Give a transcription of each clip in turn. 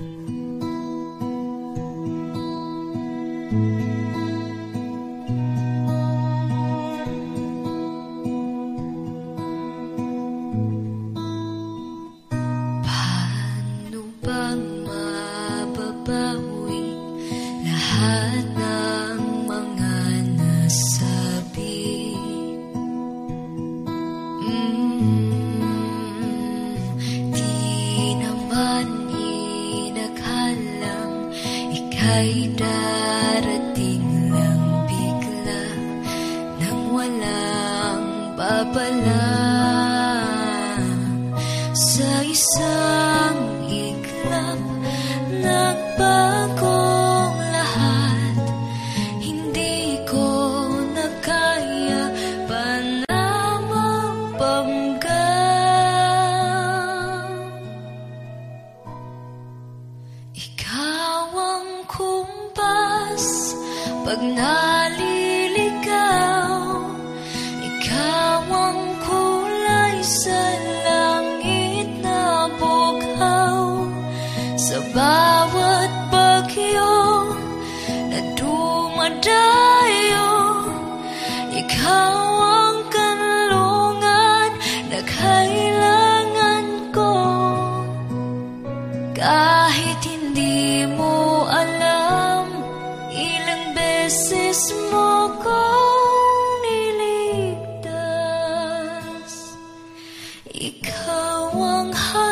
Thank you. ay darating lang bigla Nang walang babala. Sa isang iglap Nagbago Pag naliligaw, ikaw ang kulay sa langit na bughaw. Sa bawat bagyo na dumadayo, ikaw beses mo kong niligtas Ikaw ang hanggang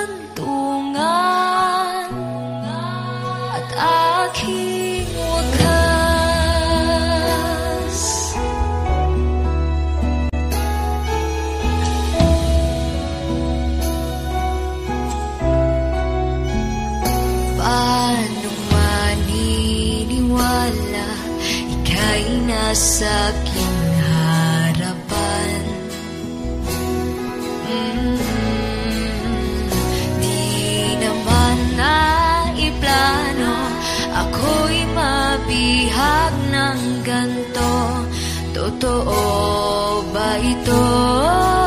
nasa aking harapan. Mm-hmm. Iplano Ako'y mabihag ng ganto. Totoo ba ito?